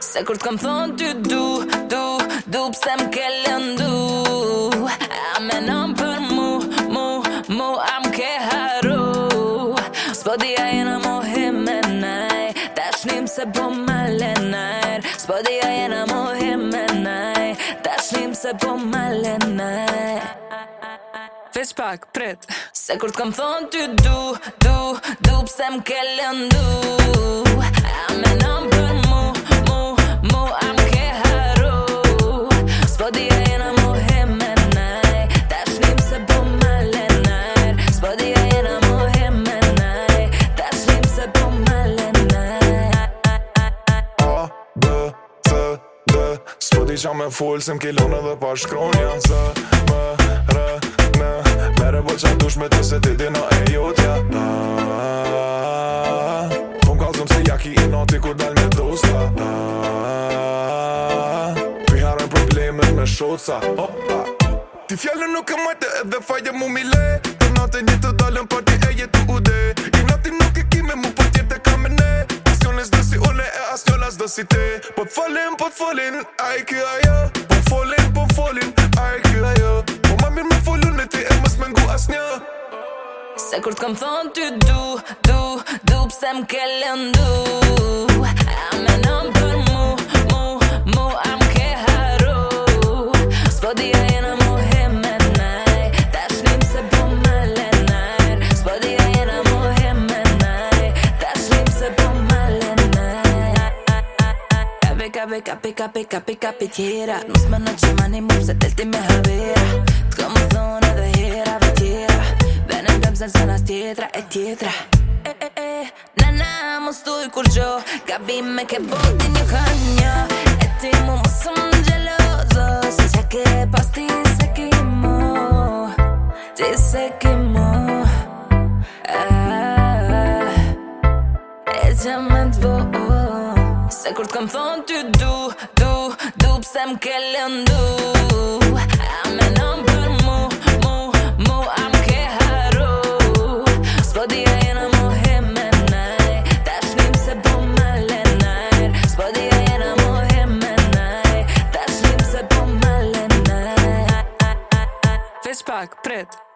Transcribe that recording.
Säkert kom från du, du, du, du bestäm kvällen du. Amen om per mu, mu, mu, am ke haru. Spodija inom o himme, nej. Daš njim se pomale, nej. Spodija se po më lene Vesh pak, pret Se kur t'kom thonë ty du, du, du Pse m'ke lëndu A me di qa me full Se m'kilon edhe pa shkron Ja zë, më, rë, në Mere bo qa dush me ty se ti dina e jotja Na, po m'kallëzëm se jaki i nati kur dal me dosta Na, harën problemet me shoca Hoppa Ti fjallën nuk e majtë edhe fajtë mu mile Të natë një të dalën për ti e jetu u dhe si te Po t'folin, po t'folin, a i kjo ajo Po t'folin, po t'folin, a i kjo ajo Po ma mirë me folun në te e mës me ngu as një Se kur t'kam thonë ty du, du, du pëse m'ke lëndu pica, pica, pica, pica, pica, pichera. No es más noche, ni mousse, del team es javera. Como zona de gira, bichera. Ven en temps, en zonas tietra, es tietra. Eh, eh, eh, nana, no estoy y curjo. Gabime, que bote ni ojaño. Este mumo son gelosos. Ya que pastis, se quemó. Dice que Kur të kam thonë ty du, du, du pëse më ke lëndu A me nëm për mu, mu, mu a më ke haru Spo di a jena mu he me naj Ta shnim se po më lenar Spo di a jena mu he me naj Ta shnim se po më lenar Fish pak, pritë